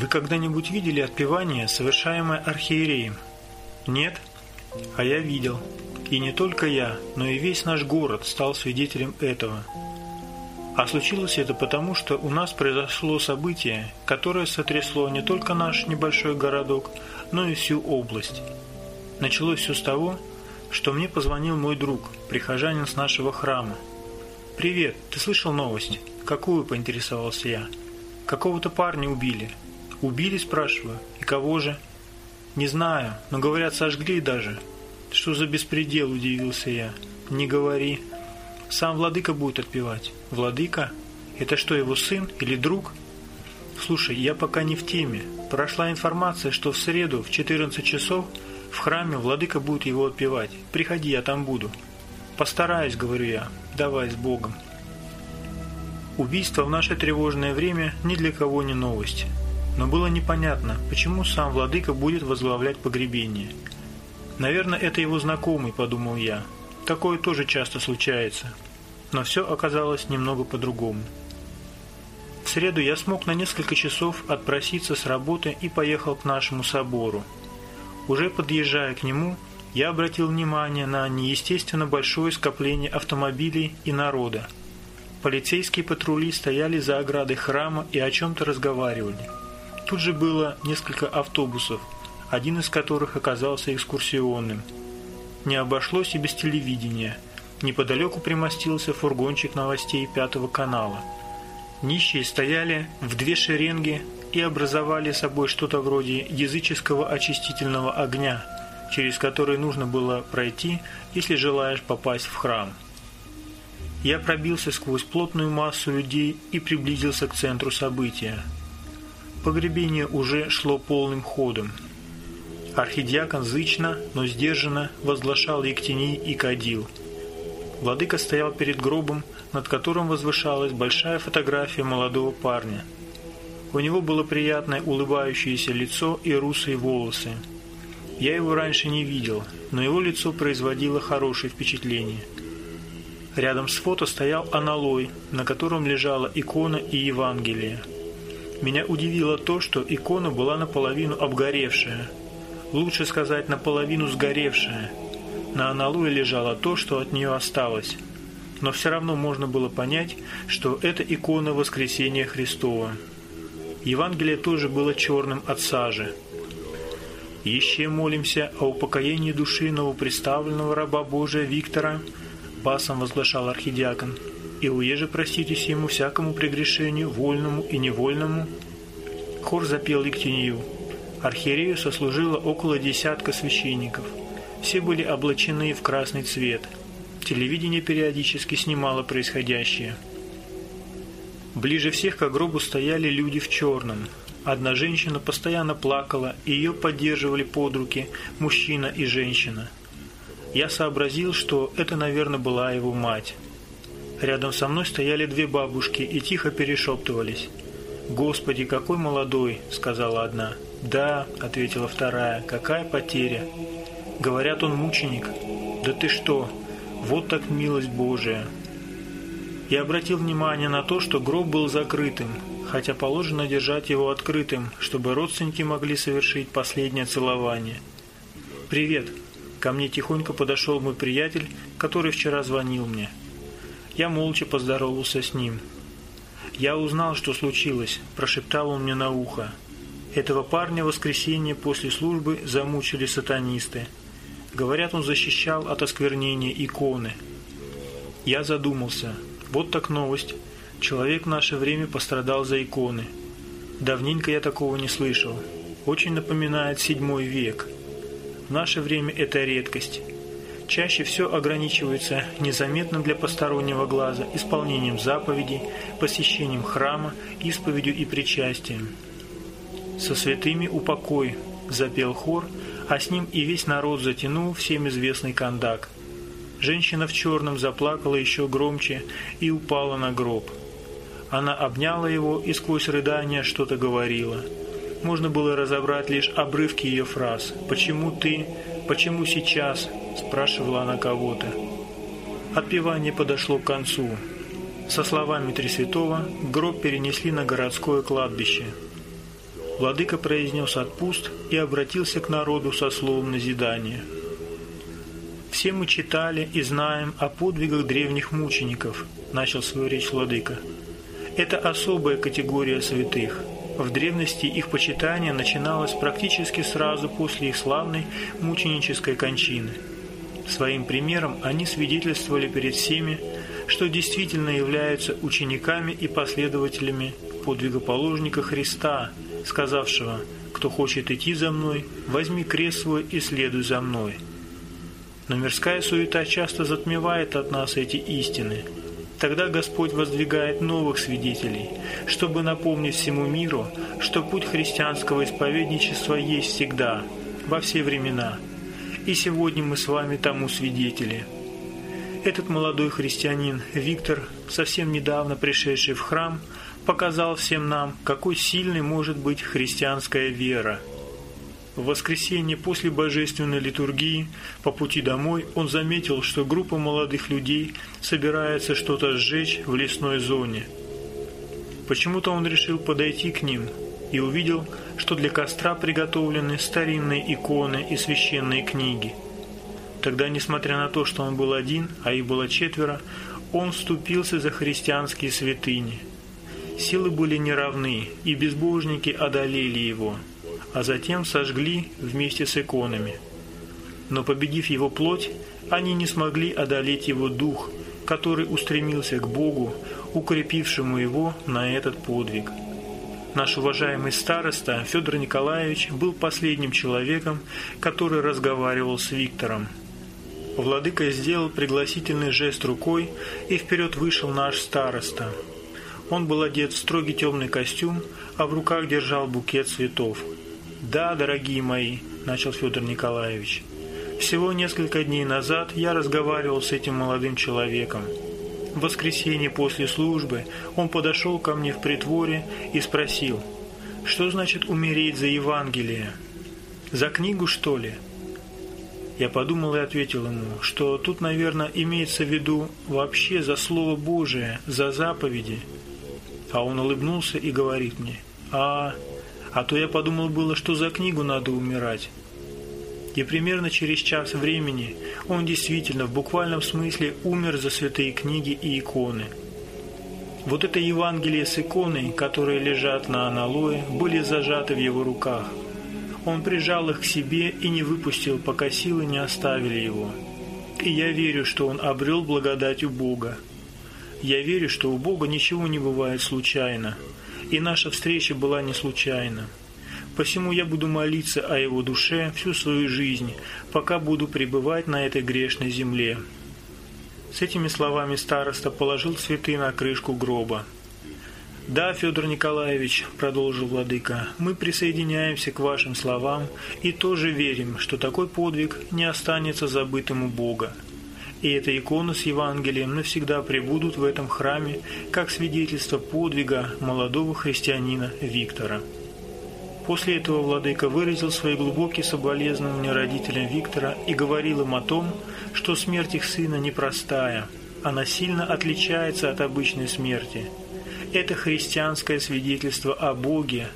Вы когда-нибудь видели отпевание, совершаемое архиереем? Нет? А я видел. И не только я, но и весь наш город стал свидетелем этого. А случилось это потому, что у нас произошло событие, которое сотрясло не только наш небольшой городок, но и всю область. Началось все с того, что мне позвонил мой друг, прихожанин с нашего храма. «Привет, ты слышал новость?» «Какую?» – поинтересовался я. «Какого-то парня убили». «Убили?» – спрашиваю. «И кого же?» «Не знаю, но говорят, сожгли даже». «Что за беспредел?» – удивился я. «Не говори». «Сам владыка будет отпевать». «Владыка? Это что, его сын или друг?» «Слушай, я пока не в теме. Прошла информация, что в среду в 14 часов в храме владыка будет его отпевать. Приходи, я там буду». «Постараюсь», – говорю я. «Давай, с Богом». Убийство в наше тревожное время ни для кого не новость. Но было непонятно, почему сам владыка будет возглавлять погребение. Наверное, это его знакомый, подумал я. Такое тоже часто случается. Но все оказалось немного по-другому. В среду я смог на несколько часов отпроситься с работы и поехал к нашему собору. Уже подъезжая к нему, я обратил внимание на неестественно большое скопление автомобилей и народа. Полицейские патрули стояли за оградой храма и о чем-то разговаривали. Тут же было несколько автобусов, один из которых оказался экскурсионным. Не обошлось и без телевидения. Неподалеку примостился фургончик новостей Пятого канала. Нищие стояли в две шеренги и образовали собой что-то вроде языческого очистительного огня, через который нужно было пройти, если желаешь попасть в храм. Я пробился сквозь плотную массу людей и приблизился к центру события. Погребение уже шло полным ходом. Архидиакон зычно, но сдержанно возглашал Ектений и кадил. Владыка стоял перед гробом, над которым возвышалась большая фотография молодого парня. У него было приятное улыбающееся лицо и русые волосы. Я его раньше не видел, но его лицо производило хорошее впечатление – Рядом с фото стоял аналой, на котором лежала икона и Евангелие. Меня удивило то, что икона была наполовину обгоревшая. Лучше сказать, наполовину сгоревшая. На аналое лежало то, что от нее осталось. Но все равно можно было понять, что это икона Воскресения Христова. Евангелие тоже было черным от сажи. Еще молимся о упокоении души новоприставленного раба Божия Виктора – басом возглашал архидиакон, «И уеже проститесь ему всякому прегрешению, вольному и невольному». Хор запел Ектинию. Архиерею сослужило около десятка священников. Все были облачены в красный цвет. Телевидение периодически снимало происходящее. Ближе всех к гробу стояли люди в черном. Одна женщина постоянно плакала, и ее поддерживали под руки мужчина и женщина – я сообразил, что это, наверное, была его мать. Рядом со мной стояли две бабушки и тихо перешептывались. «Господи, какой молодой!» – сказала одна. «Да», – ответила вторая, – «какая потеря!» «Говорят, он мученик». «Да ты что! Вот так милость Божия!» Я обратил внимание на то, что гроб был закрытым, хотя положено держать его открытым, чтобы родственники могли совершить последнее целование. «Привет!» Ко мне тихонько подошел мой приятель, который вчера звонил мне. Я молча поздоровался с ним. «Я узнал, что случилось», – прошептал он мне на ухо. «Этого парня в воскресенье после службы замучили сатанисты. Говорят, он защищал от осквернения иконы». Я задумался. Вот так новость. Человек в наше время пострадал за иконы. Давненько я такого не слышал. Очень напоминает седьмой век – в наше время это редкость. Чаще все ограничивается незаметным для постороннего глаза исполнением заповедей, посещением храма, исповедью и причастием. «Со святыми упокой», – запел хор, а с ним и весь народ затянул всем известный кондак. Женщина в черном заплакала еще громче и упала на гроб. Она обняла его и сквозь рыдания что-то говорила – можно было разобрать лишь обрывки ее фраз. «Почему ты? Почему сейчас?» – спрашивала она кого-то. Отпевание подошло к концу. Со словами Тресвятого гроб перенесли на городское кладбище. Владыка произнес отпуст и обратился к народу со словом назидания. «Все мы читали и знаем о подвигах древних мучеников», – начал свою речь Владыка. «Это особая категория святых. В древности их почитание начиналось практически сразу после их славной мученической кончины. Своим примером они свидетельствовали перед всеми, что действительно являются учениками и последователями подвигоположника Христа, сказавшего «Кто хочет идти за мной, возьми крест свой и следуй за мной». Но мирская суета часто затмевает от нас эти истины. Тогда Господь воздвигает новых свидетелей, чтобы напомнить всему миру, что путь христианского исповедничества есть всегда, во все времена. И сегодня мы с вами тому свидетели – этот молодой христианин Виктор, совсем недавно пришедший в храм, показал всем нам, какой сильной может быть христианская вера. В воскресенье после божественной литургии по пути домой он заметил, что группа молодых людей собирается что-то сжечь в лесной зоне. Почему-то он решил подойти к ним и увидел, что для костра приготовлены старинные иконы и священные книги – Тогда, несмотря на то, что он был один, а их было четверо, он вступился за христианские святыни. Силы были неравны, и безбожники одолели его, а затем сожгли вместе с иконами. Но победив его плоть, они не смогли одолеть его дух, который устремился к Богу, укрепившему его на этот подвиг. Наш уважаемый староста Федор Николаевич был последним человеком, который разговаривал с Виктором – Владыка сделал пригласительный жест рукой, и вперед вышел наш староста. Он был одет в строгий темный костюм, а в руках держал букет цветов. «Да, дорогие мои», – начал Федор Николаевич, – «всего несколько дней назад я разговаривал с этим молодым человеком. В воскресенье после службы он подошел ко мне в притворе и спросил, что значит умереть за Евангелие? За книгу, что ли?» Я подумал и ответил ему, что тут, наверное, имеется в виду вообще за Слово Божие, за заповеди. А он улыбнулся и говорит мне, а, а то я подумал было, что за книгу надо умирать. И примерно через час времени он действительно в буквальном смысле умер за святые книги и иконы. Вот это Евангелие с иконой, которые лежат на аналое, были зажаты в его руках – он прижал их к себе и не выпустил, пока силы не оставили его. И я верю, что он обрел благодать у Бога. Я верю, что у Бога ничего не бывает случайно, и наша встреча была не случайна. Посему я буду молиться о его душе всю свою жизнь, пока буду пребывать на этой грешной земле». С этими словами староста положил цветы на крышку гроба. «Да, Федор Николаевич», – продолжил владыка, – «мы присоединяемся к вашим словам и тоже верим, что такой подвиг не останется забытым у Бога. И эта икона с Евангелием навсегда пребудут в этом храме как свидетельство подвига молодого христианина Виктора». После этого владыка выразил свои глубокие соболезнования родителям Виктора и говорил им о том, что смерть их сына непростая, она сильно отличается от обычной смерти – это христианское свидетельство о Боге,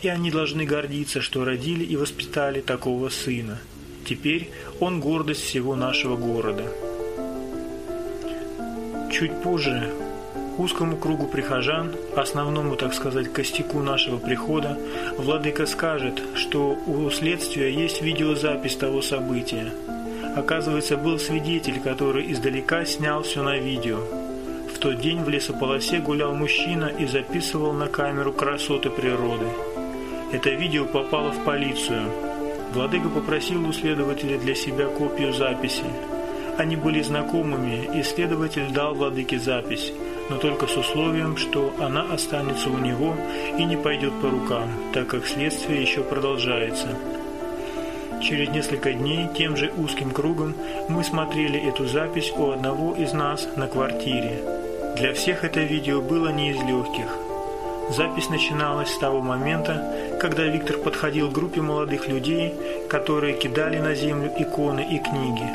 и они должны гордиться, что родили и воспитали такого сына. Теперь он гордость всего нашего города. Чуть позже узкому кругу прихожан, основному, так сказать, костяку нашего прихода, владыка скажет, что у следствия есть видеозапись того события. Оказывается, был свидетель, который издалека снял все на видео – в тот день в лесополосе гулял мужчина и записывал на камеру красоты природы. Это видео попало в полицию. Владыка попросил у следователя для себя копию записи. Они были знакомыми, и следователь дал Владыке запись, но только с условием, что она останется у него и не пойдет по рукам, так как следствие еще продолжается. Через несколько дней тем же узким кругом мы смотрели эту запись у одного из нас на квартире. Для всех это видео было не из легких. Запись начиналась с того момента, когда Виктор подходил к группе молодых людей, которые кидали на землю иконы и книги.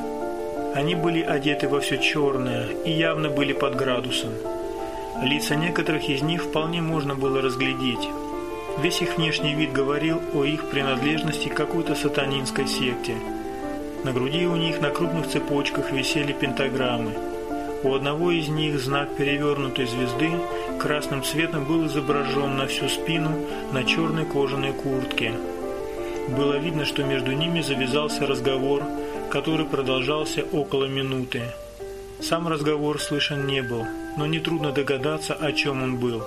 Они были одеты во все черное и явно были под градусом. Лица некоторых из них вполне можно было разглядеть. Весь их внешний вид говорил о их принадлежности к какой-то сатанинской секте. На груди у них на крупных цепочках висели пентаграммы. У одного из них знак перевернутой звезды красным цветом был изображен на всю спину на черной кожаной куртке. Было видно, что между ними завязался разговор, который продолжался около минуты. Сам разговор слышен не был, но нетрудно догадаться, о чем он был.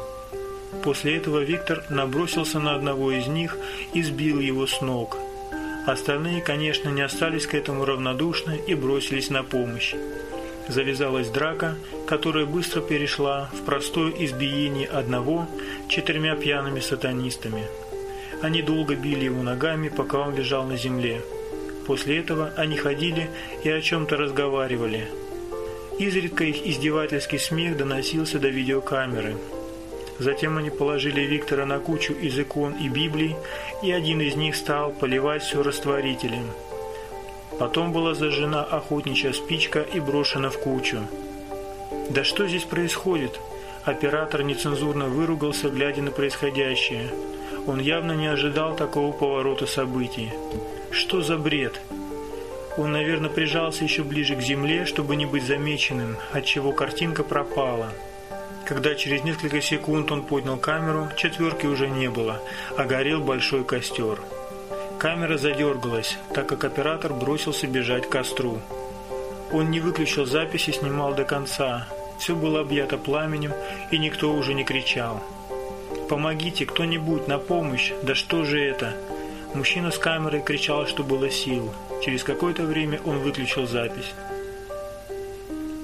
После этого Виктор набросился на одного из них и сбил его с ног. Остальные, конечно, не остались к этому равнодушны и бросились на помощь. Завязалась драка, которая быстро перешла в простое избиение одного четырьмя пьяными сатанистами. Они долго били его ногами, пока он лежал на земле. После этого они ходили и о чем-то разговаривали. Изредка их издевательский смех доносился до видеокамеры. Затем они положили Виктора на кучу из икон и Библий, и один из них стал поливать все растворителем. Потом была зажжена охотничья спичка и брошена в кучу. «Да что здесь происходит?» Оператор нецензурно выругался, глядя на происходящее. Он явно не ожидал такого поворота событий. Что за бред? Он, наверное, прижался еще ближе к земле, чтобы не быть замеченным, отчего картинка пропала. Когда через несколько секунд он поднял камеру, четверки уже не было, а горел большой костер. Камера задергалась, так как оператор бросился бежать к костру. Он не выключил запись и снимал до конца. Все было объято пламенем, и никто уже не кричал. «Помогите, кто-нибудь, на помощь! Да что же это?» Мужчина с камерой кричал, что было сил. Через какое-то время он выключил запись.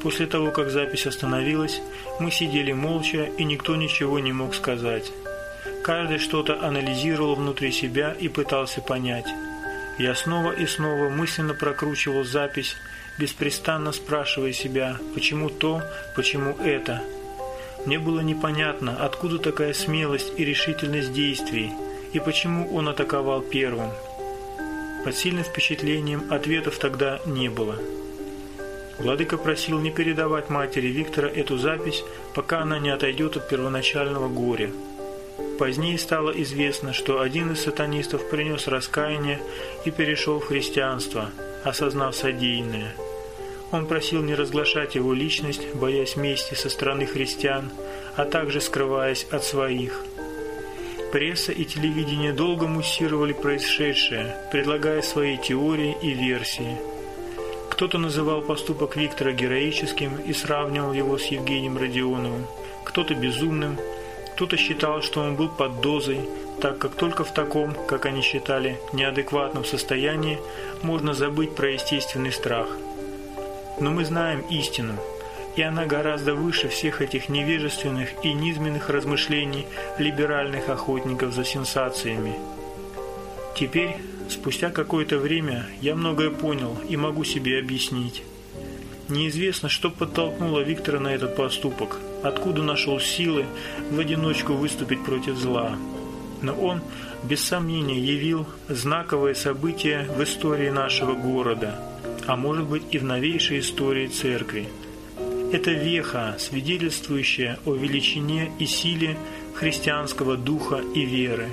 После того, как запись остановилась, мы сидели молча, и никто ничего не мог сказать. Каждый что-то анализировал внутри себя и пытался понять. Я снова и снова мысленно прокручивал запись, беспрестанно спрашивая себя, почему то, почему это. Мне было непонятно, откуда такая смелость и решительность действий – и почему он атаковал первым. Под сильным впечатлением ответов тогда не было. Владыка просил не передавать матери Виктора эту запись, пока она не отойдет от первоначального горя. Позднее стало известно, что один из сатанистов принес раскаяние и перешел в христианство, осознав содеянное. Он просил не разглашать его личность, боясь мести со стороны христиан, а также скрываясь от своих – Пресса и телевидение долго муссировали происшедшее, предлагая свои теории и версии. Кто-то называл поступок Виктора героическим и сравнивал его с Евгением Родионовым, кто-то безумным, кто-то считал, что он был под дозой, так как только в таком, как они считали, неадекватном состоянии можно забыть про естественный страх. Но мы знаем истину – и она гораздо выше всех этих невежественных и низменных размышлений либеральных охотников за сенсациями. Теперь, спустя какое-то время, я многое понял и могу себе объяснить. Неизвестно, что подтолкнуло Виктора на этот поступок, откуда нашел силы в одиночку выступить против зла. Но он, без сомнения, явил знаковое событие в истории нашего города, а может быть и в новейшей истории церкви – это веха, свидетельствующая о величине и силе христианского духа и веры.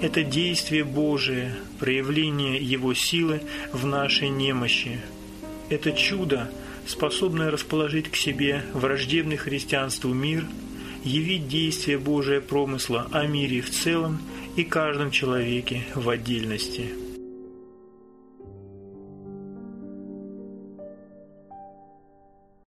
Это действие Божие, проявление Его силы в нашей немощи. Это чудо, способное расположить к себе враждебный христианству мир, явить действие Божия промысла о мире в целом и каждом человеке в отдельности.